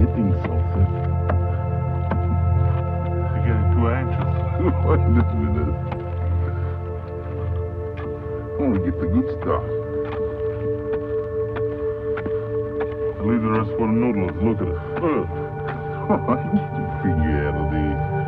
hitting something. You're getting too anxious. Wait a minute. I want get the good stuff. Leave the rest for the noodles. Look at it. Look. I can get the figure out of these.